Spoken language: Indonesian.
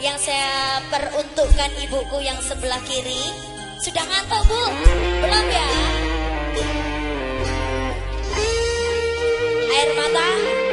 yang saya peruntukkan ibuku yang sebelah kiri. Sudah ngantuk, Bu? Belum ya? Air mata?